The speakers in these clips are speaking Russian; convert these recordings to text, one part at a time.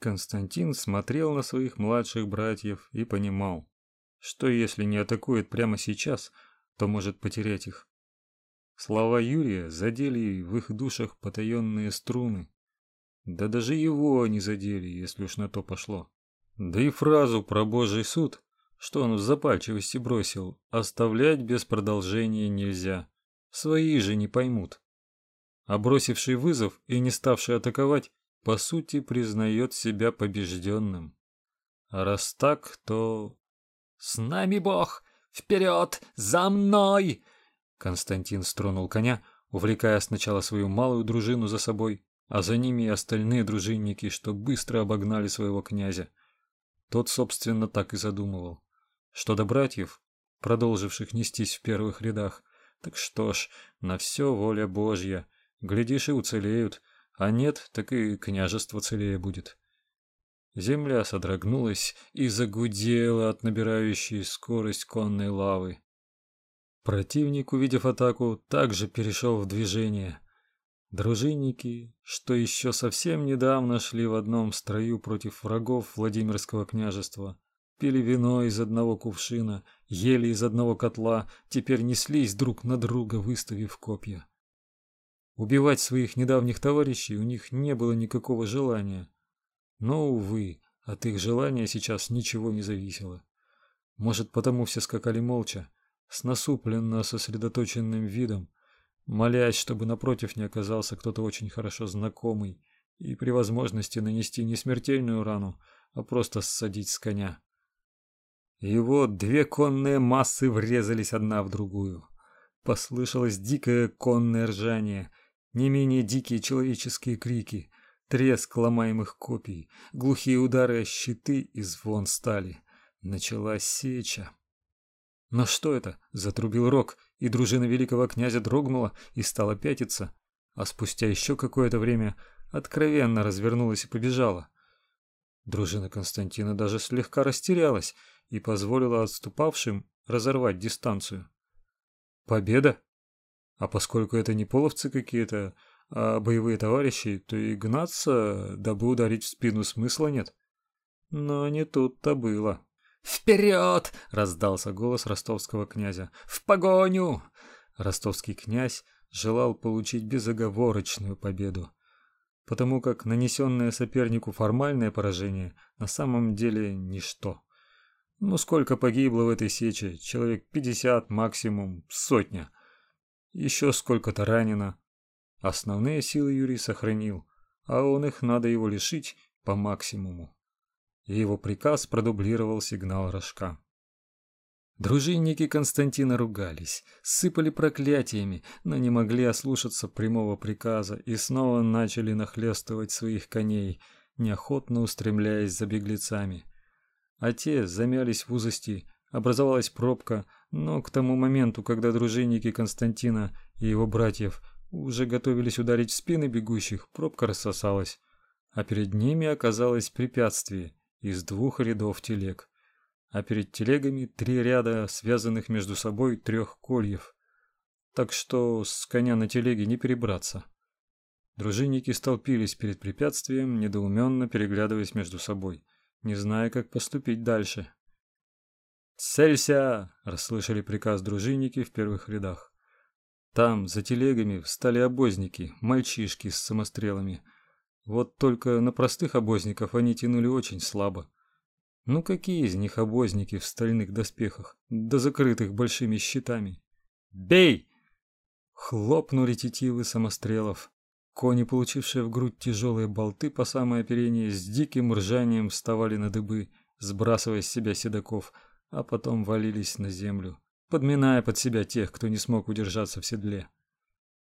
Константин смотрел на своих младших братьев и понимал, что если не атакует прямо сейчас, то может потерять их. Слова Юрия задели в их душах потаенные струны. Да даже его они задели, если уж на то пошло. Да и фразу про Божий суд, что он в запальчивости бросил, оставлять без продолжения нельзя. Свои же не поймут. А бросивший вызов и не ставший атаковать, по сути признает себя побежденным. А раз так, то... «С нами Бог! Вперед! За мной!» Константин стронул коня, увлекая сначала свою малую дружину за собой, а за ними и остальные дружинники, что быстро обогнали своего князя. Тот, собственно, так и задумывал. Что до братьев, продолживших нестись в первых рядах, так что ж, на все воля Божья. Глядишь и уцелеют, а нет, так и княжество целее будет. Земля содрогнулась и загудела от набирающей скорость конной лавы. Противник, увидев атаку, также перешел в движение. Дружинники, что еще совсем недавно шли в одном строю против врагов Владимирского княжества, пили вино из одного кувшина, ели из одного котла, теперь неслись друг на друга, выставив копья. Убивать своих недавних товарищей у них не было никакого желания. Но, увы, от их желания сейчас ничего не зависело. Может, потому все скакали молча, с насупленно сосредоточенным видом, молясь, чтобы напротив не оказался кто-то очень хорошо знакомый и при возможности нанести не смертельную рану, а просто ссадить с коня. И вот две конные массы врезались одна в другую. Послышалось дикое конное ржание, не менее дикие человеческие крики, треск ломаемых копий, глухие удары о щиты и звон стали. Началась сеча. Но что это? Затрубил рог, и дружина великого князя дрогнула и стала пятиться, а спустя еще какое-то время откровенно развернулась и побежала. Дружина Константина даже слегка растерялась и позволила отступавшим разорвать дистанцию. Победа? А поскольку это не половцы какие-то, а боевые товарищи, то и гнаться, дабы ударить в спину, смысла нет. Но не тут-то было. «Вперед!» — раздался голос ростовского князя. «В погоню!» Ростовский князь желал получить безоговорочную победу, потому как нанесенное сопернику формальное поражение на самом деле ничто. Ну сколько погибло в этой сече? Человек пятьдесят максимум, сотня. Еще сколько-то ранено. Основные силы Юрий сохранил, а он их надо его лишить по максимуму. И его приказ продублировал сигнал рожка. Дружинники Константина ругались, сыпали проклятиями, но не могли ослушаться прямого приказа и снова начали нахлестывать своих коней, неохотно устремляясь за беглецами. А те замялись в узости, образовалась пробка, но к тому моменту, когда дружинники Константина и его братьев уже готовились ударить в спины бегущих, пробка рассосалась, а перед ними оказалось препятствие из двух рядов телег, а перед телегами три ряда связанных между собой трех кольев. Так что с коня на телеге не перебраться. Дружинники столпились перед препятствием, недоуменно переглядываясь между собой, не зная, как поступить дальше. «Целься!» — расслышали приказ дружинники в первых рядах. Там, за телегами, встали обозники, мальчишки с самострелами. Вот только на простых обозников они тянули очень слабо. Ну какие из них обозники в стальных доспехах, да закрытых большими щитами? «Бей!» Хлопнули тетивы самострелов. Кони, получившие в грудь тяжелые болты по самое оперение, с диким ржанием вставали на дыбы, сбрасывая с себя седаков — а потом валились на землю, подминая под себя тех, кто не смог удержаться в седле.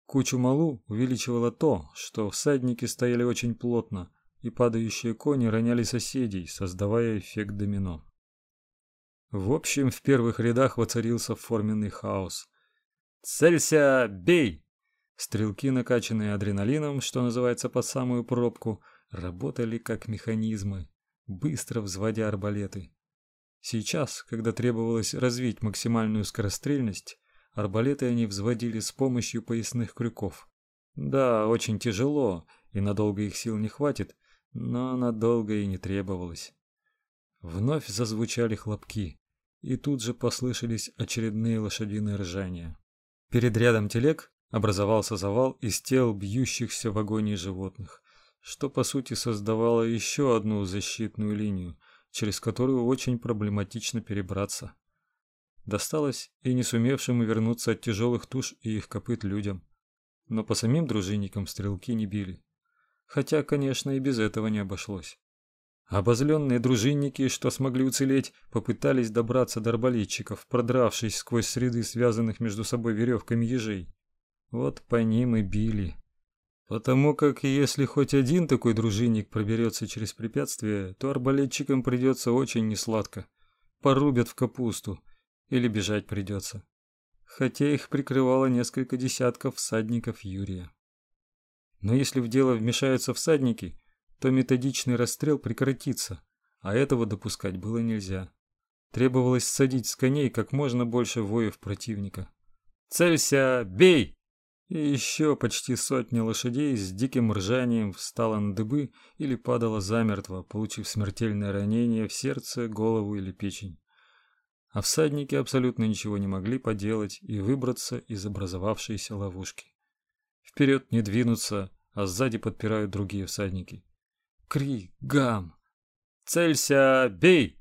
Кучу малу увеличивало то, что всадники стояли очень плотно, и падающие кони роняли соседей, создавая эффект домино. В общем, в первых рядах воцарился форменный хаос. «Целься! Бей!» Стрелки, накачанные адреналином, что называется под самую пробку, работали как механизмы, быстро взводя арбалеты. Сейчас, когда требовалось развить максимальную скорострельность, арбалеты они взводили с помощью поясных крюков. Да, очень тяжело, и надолго их сил не хватит, но надолго и не требовалось. Вновь зазвучали хлопки, и тут же послышались очередные лошадиные ржания. Перед рядом телег образовался завал из тел бьющихся в агонии животных, что по сути создавало еще одну защитную линию, через которую очень проблематично перебраться. Досталось и не сумевшим увернуться от тяжелых туш и их копыт людям. Но по самим дружинникам стрелки не били. Хотя, конечно, и без этого не обошлось. Обозленные дружинники, что смогли уцелеть, попытались добраться до арбалетчиков, продравшись сквозь среды связанных между собой веревками ежей. Вот по ним и били. Потому как если хоть один такой дружинник проберется через препятствие, то арбалетчикам придется очень несладко. Порубят в капусту или бежать придется. Хотя их прикрывало несколько десятков всадников Юрия. Но если в дело вмешаются всадники, то методичный расстрел прекратится, а этого допускать было нельзя. Требовалось садить с коней как можно больше воев противника. «Целься! Бей!» И еще почти сотня лошадей с диким ржанием встала на дыбы или падала замертво, получив смертельное ранение в сердце, голову или печень. А всадники абсолютно ничего не могли поделать и выбраться из образовавшейся ловушки. Вперед не двинуться, а сзади подпирают другие всадники. Крик, гам. Целься, бей!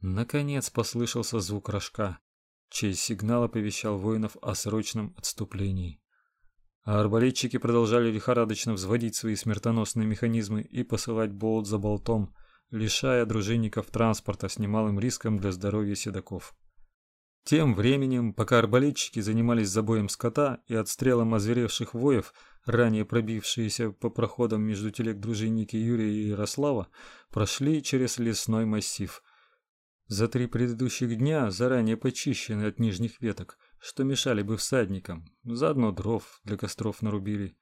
Наконец послышался звук рожка, чей сигнал оповещал воинов о срочном отступлении. А арбалетчики продолжали лихорадочно взводить свои смертоносные механизмы и посылать болт за болтом, лишая дружинников транспорта с немалым риском для здоровья седаков. Тем временем, пока арбалетчики занимались забоем скота и отстрелом озверевших воев, ранее пробившиеся по проходам между телег дружинники Юрия и Ярослава, прошли через лесной массив. За три предыдущих дня заранее почищены от нижних веток, что мешали бы всадникам, заодно дров для костров нарубили,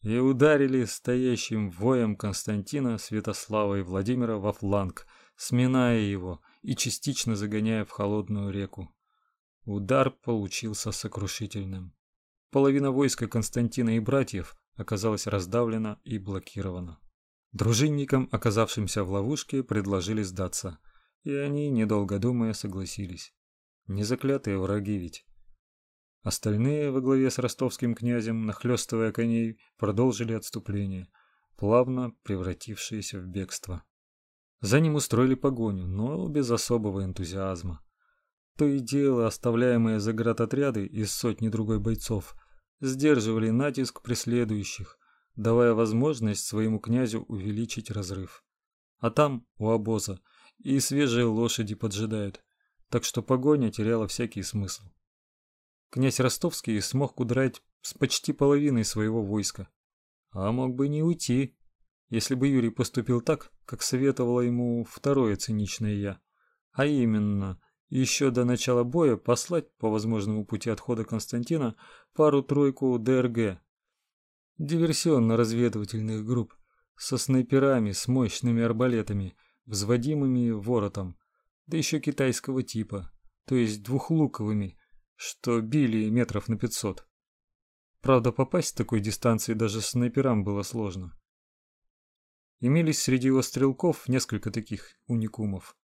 и ударили стоящим воем Константина, Святослава и Владимира во фланг, сминая его и частично загоняя в холодную реку. Удар получился сокрушительным. Половина войска Константина и братьев оказалась раздавлена и блокирована. Дружинникам, оказавшимся в ловушке, предложили сдаться, и они, недолго думая, согласились. Не заклятые враги ведь. Остальные во главе с ростовским князем, нахлёстывая коней, продолжили отступление, плавно превратившееся в бегство. За ним устроили погоню, но без особого энтузиазма. То и дело оставляемые заградотряды из сотни другой бойцов сдерживали натиск преследующих, давая возможность своему князю увеличить разрыв. А там, у обоза, и свежие лошади поджидают, так что погоня теряла всякий смысл. Князь Ростовский смог удрать с почти половиной своего войска, а мог бы не уйти, если бы Юрий поступил так, как советовало ему второе циничное я, а именно еще до начала боя послать по возможному пути отхода Константина пару-тройку ДРГ, диверсионно-разведывательных групп со снайперами с мощными арбалетами, взводимыми воротом, да еще китайского типа, то есть двухлуковыми, что били метров на пятьсот. Правда, попасть с такой дистанции даже снайперам было сложно. Имелись среди его стрелков несколько таких уникумов,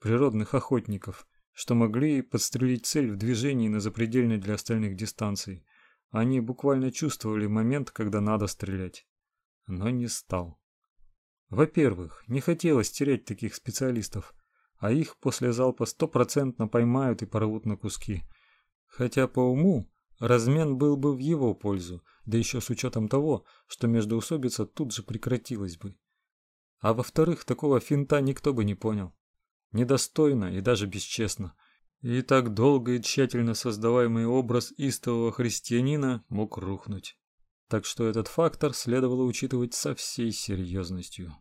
природных охотников, что могли подстрелить цель в движении на запредельной для остальных дистанции. Они буквально чувствовали момент, когда надо стрелять. Но не стал. Во-первых, не хотелось терять таких специалистов, а их после залпа стопроцентно поймают и порвут на куски. Хотя по уму размен был бы в его пользу, да еще с учетом того, что междоусобица тут же прекратилась бы. А во-вторых, такого финта никто бы не понял недостойно и даже бесчестно. И так долго и тщательно создаваемый образ истового христианина мог рухнуть. Так что этот фактор следовало учитывать со всей серьезностью.